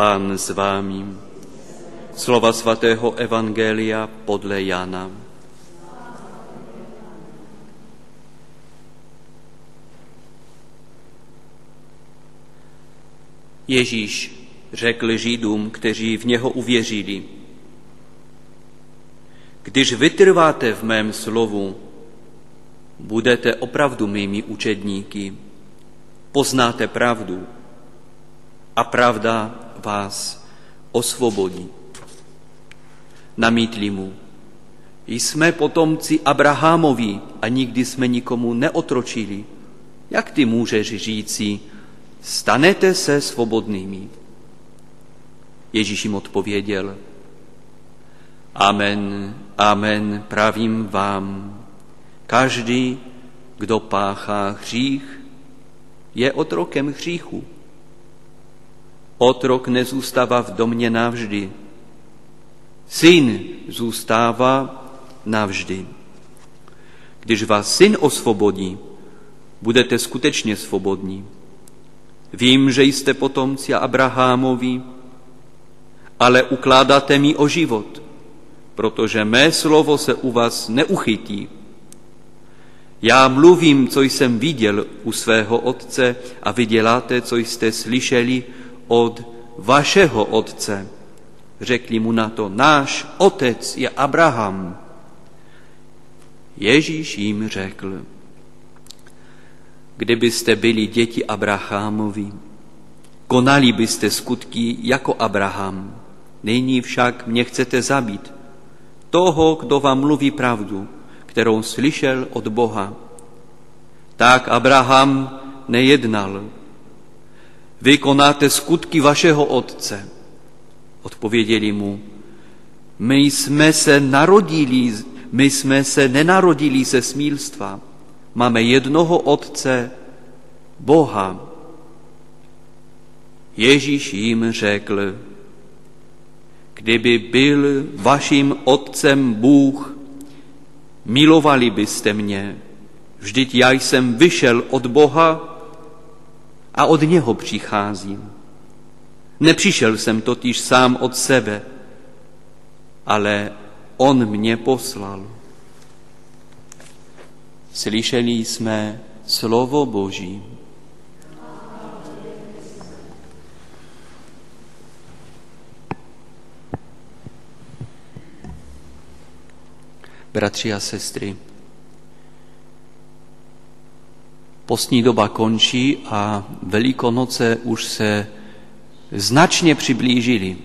Pán s vámi. Slova svatého Evangelia podle Jana. Ježíš řekl Židům, kteří v něho uvěřili. Když vytrváte v mém slovu, budete opravdu mými učedníky, poznáte pravdu a pravda vás osvobodí. Namítli mu, jsme potomci Abrahamovi a nikdy jsme nikomu neotročili. Jak ty můžeš říci, stanete se svobodnými? Ježíš jim odpověděl, Amen, amen, pravím vám, každý, kdo páchá hřích, je otrokem hříchu. Otrok nezůstává v domě navždy. Syn zůstává navždy. Když vás syn osvobodí, budete skutečně svobodní. Vím, že jste potomci Abrahamovi, ale ukládáte mi o život, protože mé slovo se u vás neuchytí. Já mluvím, co jsem viděl u svého otce a vy děláte, co jste slyšeli od vašeho otce. Řekli mu na to, náš otec je Abraham. Ježíš jim řekl, kdybyste byli děti Abrahamovi, konali byste skutky jako Abraham. Nyní však mě chcete zabít, toho, kdo vám mluví pravdu, kterou slyšel od Boha. Tak Abraham nejednal. Vy konáte skutky vašeho otce. Odpověděli mu, my jsme se narodili, my jsme se nenarodili ze smílstva. Máme jednoho otce, Boha. Ježíš jim řekl, kdyby byl vaším otcem Bůh, milovali byste mě, vždyť já jsem vyšel od Boha a od něho přicházím. Nepřišel jsem totiž sám od sebe, ale on mě poslal. Slyšeli jsme slovo Boží. Bratři a sestry, postní doba končí a Velikonoce už se značně přiblížily.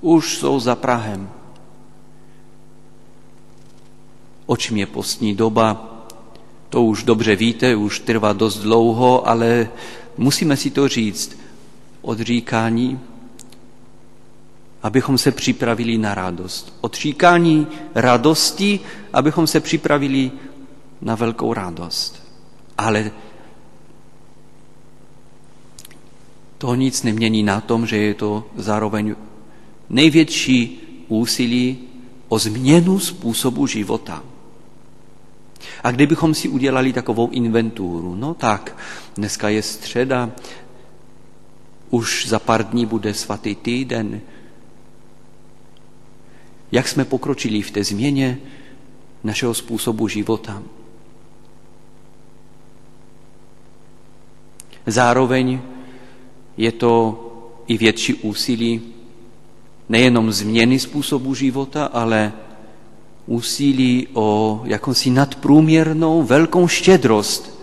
Už jsou za Prahem. Očím je postní doba, to už dobře víte, už trvá dost dlouho, ale musíme si to říct. Odříkání abychom se připravili na radost. Odříkání radosti, abychom se připravili na velkou radost. Ale to nic nemění na tom, že je to zároveň největší úsilí o změnu způsobu života. A kdybychom si udělali takovou inventuru, no tak, dneska je středa, už za pár dní bude svatý týden, jak jsme pokročili v té změně našeho způsobu života. Zároveň je to i větší úsilí nejenom změny způsobu života, ale úsilí o jakousi nadprůměrnou velkou štědrost.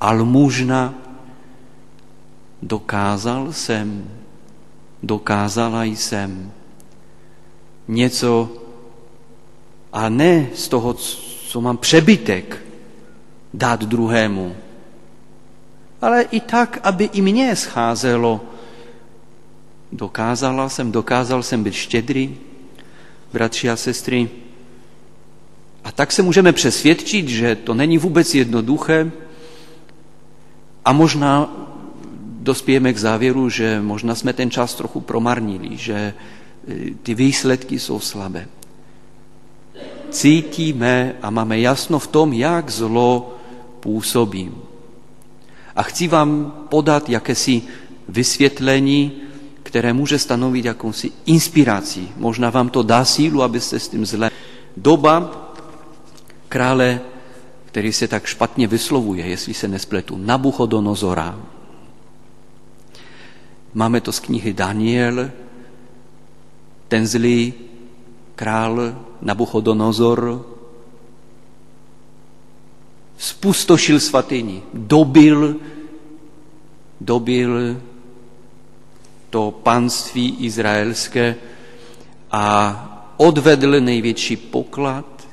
Almužna dokázal jsem, dokázala jsem něco a ne z toho, co mám přebytek, dát druhému, ale i tak, aby i mně scházelo. Dokázala jsem, dokázal jsem být štědrý, bratři a sestry. A tak se můžeme přesvědčit, že to není vůbec jednoduché a možná dospějeme k závěru, že možná jsme ten čas trochu promarnili, že ty výsledky jsou slabé. Cítíme a máme jasno v tom, jak zlo působí. A chci vám podat jakési vysvětlení které může stanovit jakousi inspiraci. Možná vám to dá sílu, abyste s tím zle. Doba krále, který se tak špatně vyslovuje, jestli se nespletu, Nabuchodonozora. Máme to z knihy Daniel, ten zlý král Nabuchodonozor spustošil svatyni, dobil, dobil to panství izraelské a odvedl největší poklad,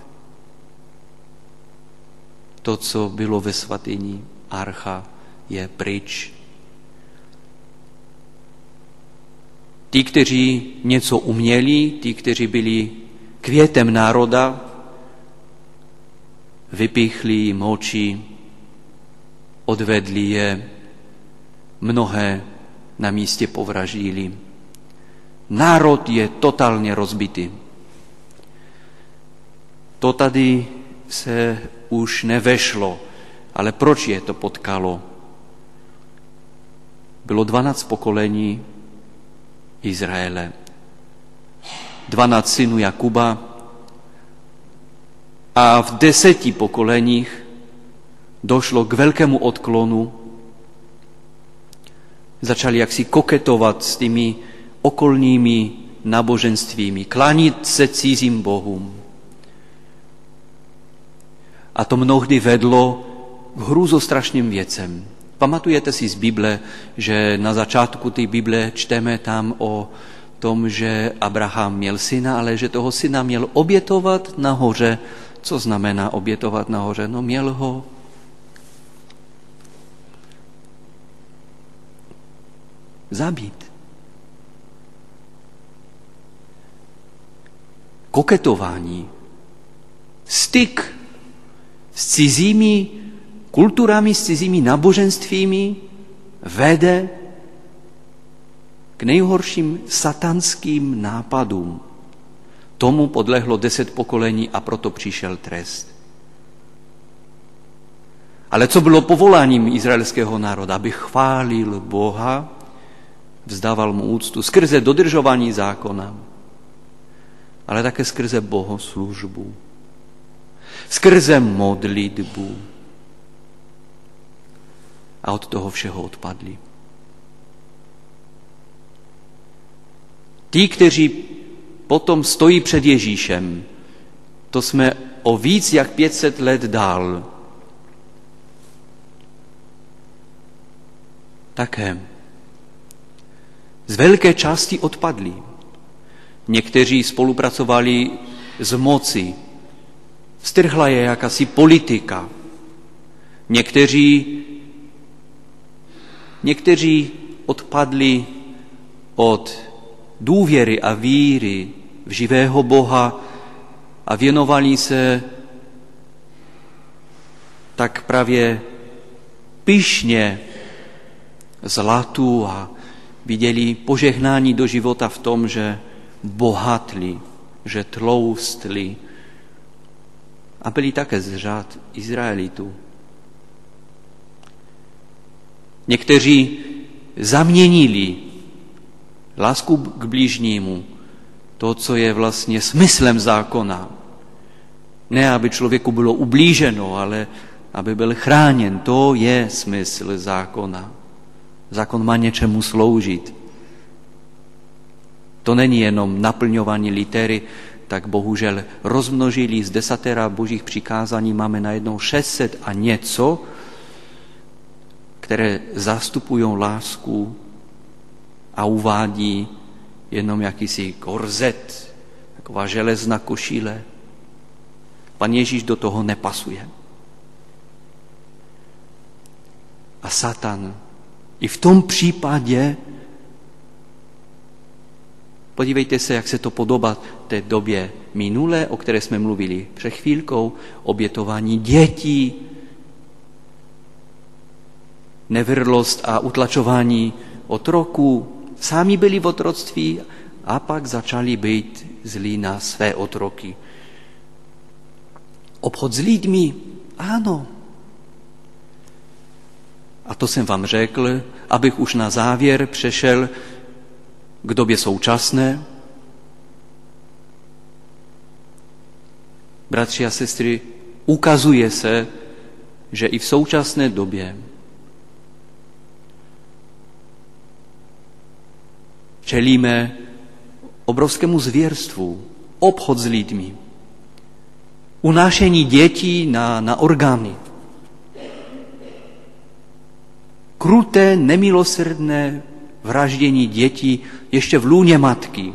to, co bylo ve svatyni, archa je pryč. Ti, kteří něco uměli, ti, kteří byli květem národa, vypíchli jim oči, odvedli je, mnohé na místě povraždili. Národ je totálně rozbitý. To tady se už nevešlo, ale proč je to potkalo? Bylo 12 pokolení Izraele. 12 synů Jakuba a v deseti pokoleních došlo k velkému odklonu začali jaksi koketovat s těmi okolními náboženstvími, klanit se cizím bohům. A to mnohdy vedlo k hrůzostrašným věcem. Pamatujete si z Bible, že na začátku té Bible čteme tam o tom, že Abraham měl syna, ale že toho syna měl obětovat nahoře. Co znamená obětovat nahoře? No měl ho zabít. Koketování, styk s cizími kulturami, s cizími náboženstvími vede k nejhorším satanským nápadům. Tomu podlehlo deset pokolení a proto přišel trest. Ale co bylo povoláním izraelského národa? Aby chválil Boha vzdával mu úctu skrze dodržování zákona, ale také skrze bohoslužbu, skrze modlitbu. A od toho všeho odpadli. Tí, kteří potom stojí před Ježíšem, to jsme o víc jak 500 let dál. Také z velké části odpadli. Někteří spolupracovali s moci. Strhla je jakási politika. Někteří, někteří odpadli od důvěry a víry v živého Boha a věnovali se tak právě pyšně zlatu a viděli požehnání do života v tom, že bohatli, že tloustli a byli také z řád Izraelitů. Někteří zaměnili lásku k blížnímu, to, co je vlastně smyslem zákona. Ne, aby člověku bylo ublíženo, ale aby byl chráněn. To je smysl zákona. Zákon má něčemu sloužit. To není jenom naplňování litery, tak bohužel rozmnožili z desatera božích přikázání, máme najednou 600 a něco, které zastupují lásku a uvádí jenom jakýsi korzet, taková železná košíle. Pan Ježíš do toho nepasuje. A Satan i v tom případě podívejte se, jak se to podobá té době minulé, o které jsme mluvili před chvílkou, obětování dětí, nevrlost a utlačování otroků. Sami byli v otroctví a pak začali být zlí na své otroky. Obchod s lidmi, ano, a to jsem vám řekl, abych už na závěr přešel k době současné. Bratři a sestry, ukazuje se, že i v současné době čelíme obrovskému zvěrstvu, obchod s lidmi, unášení dětí na, na orgány, kruté, nemilosrdné vraždění dětí ještě v lůně matky,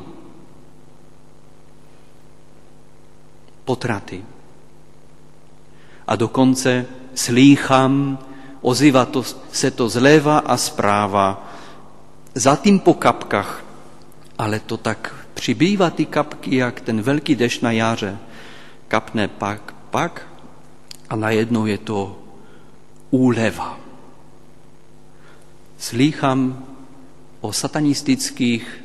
potraty. A dokonce slýchám, ozývá to, se to zleva a zpráva, za tím po kapkách, ale to tak přibývá ty kapky, jak ten velký dešť na jaře. Kapne pak, pak a najednou je to úleva. Slýchám o satanistických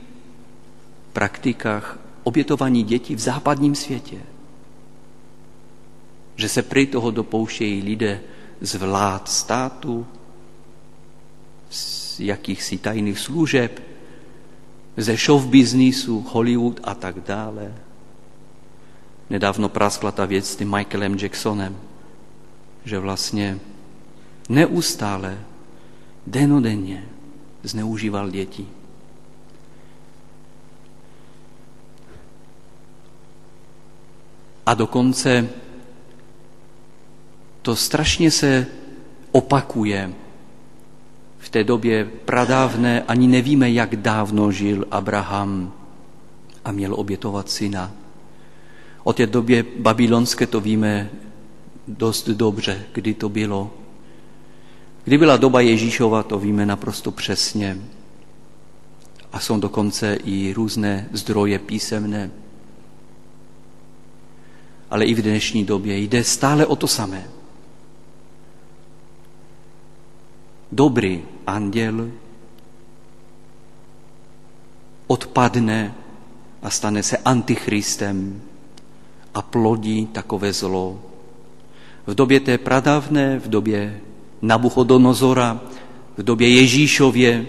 praktikách obětování dětí v západním světě. Že se prý toho dopouštějí lidé z vlád státu, jakýchsi tajných služeb, ze show biznisu, Hollywood a tak dále. Nedávno praskla ta věc s tím Michaelem Jacksonem, že vlastně neustále, denodenně zneužíval děti. A dokonce to strašně se opakuje v té době pradávné, ani nevíme, jak dávno žil Abraham a měl obětovat syna. O té době babylonské to víme dost dobře, kdy to bylo. Kdy byla doba Ježíšova, to víme naprosto přesně. A jsou dokonce i různé zdroje písemné. Ale i v dnešní době jde stále o to samé. Dobrý anděl odpadne a stane se antichristem a plodí takové zlo. V době té pradávné, v době Nabuchodonozora, v době Ježíšově,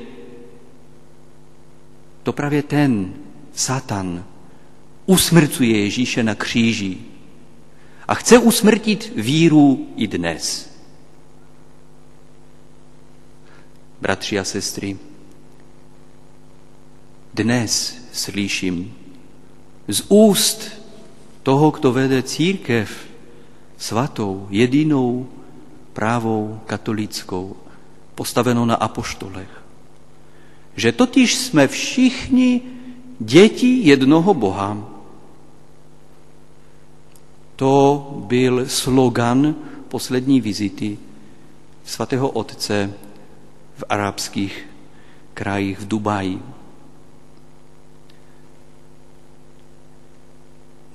to právě ten Satan usmrcuje Ježíše na kříži a chce usmrtit víru i dnes. Bratři a sestry, dnes slyším z úst toho, kdo vede církev svatou, jedinou, právou, katolickou, postavenou na apoštolech, že totiž jsme všichni děti jednoho Boha. To byl slogan poslední vizity svatého otce v arabských krajích v Dubaji.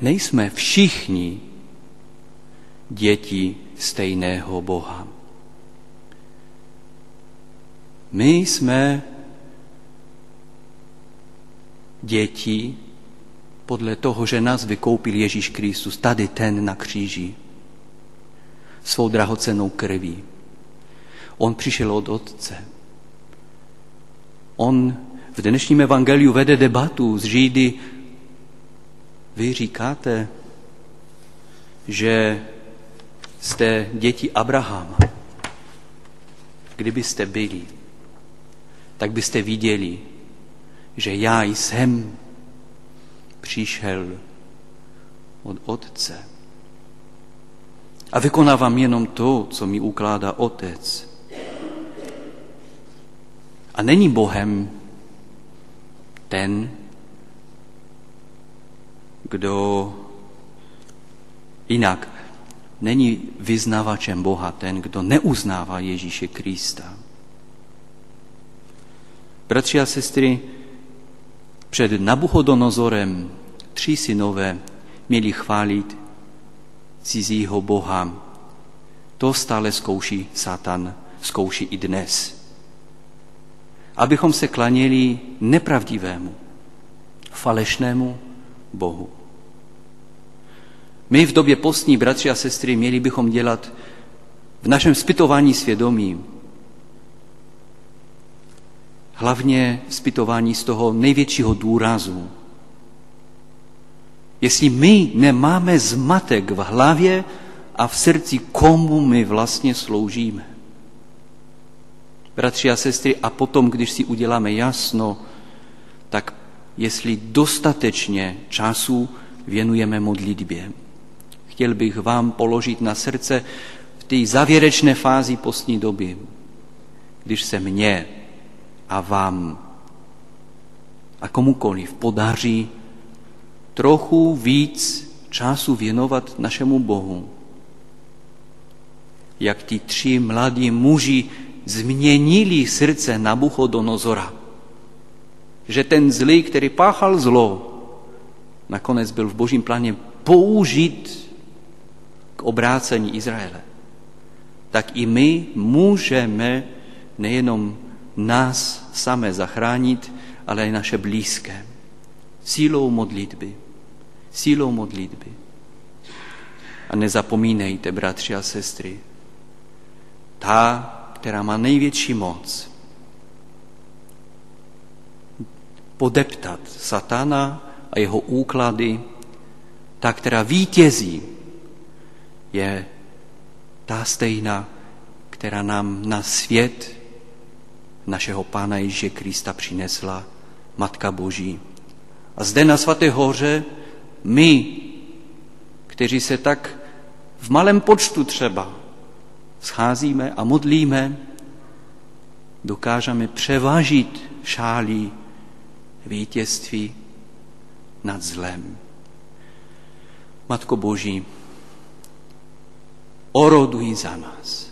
Nejsme všichni děti stejného Boha. My jsme děti podle toho, že nás vykoupil Ježíš Kristus, tady ten na kříži, svou drahocenou krví. On přišel od Otce. On v dnešním evangeliu vede debatu s Židy. Vy říkáte, že jste děti Abrahama. Kdybyste byli, tak byste viděli, že já jsem přišel od Otce. A vykonávám jenom to, co mi ukládá Otec. A není Bohem ten, kdo jinak není vyznavačem Boha ten, kdo neuznává Ježíše Krista. Bratři a sestry, před Nabuchodonozorem tři synové měli chválit cizího Boha. To stále zkouší Satan, zkouší i dnes abychom se klaněli nepravdivému, falešnému Bohu. My v době postní, bratři a sestry, měli bychom dělat v našem zpytování svědomí hlavně zpytování z toho největšího důrazu. Jestli my nemáme zmatek v hlavě a v srdci, komu my vlastně sloužíme. Bratři a sestry, a potom, když si uděláme jasno, tak jestli dostatečně času věnujeme modlitbě. Chtěl bych vám položit na srdce v té závěrečné fázi postní doby, když se mně a vám a komukoliv podaří trochu víc času věnovat našemu Bohu. Jak ti tři mladí muži změnili srdce Nabuchodonozora. Že ten zlý, který páchal zlo, nakonec byl v božím pláně použit k obrácení Izraele. Tak i my můžeme nejenom nás samé zachránit, ale i naše blízké. Sílou modlitby. Sílou modlitby. A nezapomínejte, bratři a sestry, ta, která má největší moc, podeptat satana a jeho úklady, ta, která vítězí, je ta stejná, která nám na svět našeho Pána Ježíše Krista přinesla Matka Boží. A zde na Svaté hoře my, kteří se tak v malém počtu třeba scházíme a modlíme, dokážeme převážit šálí vítězství nad zlem. Matko Boží, oroduj za nás.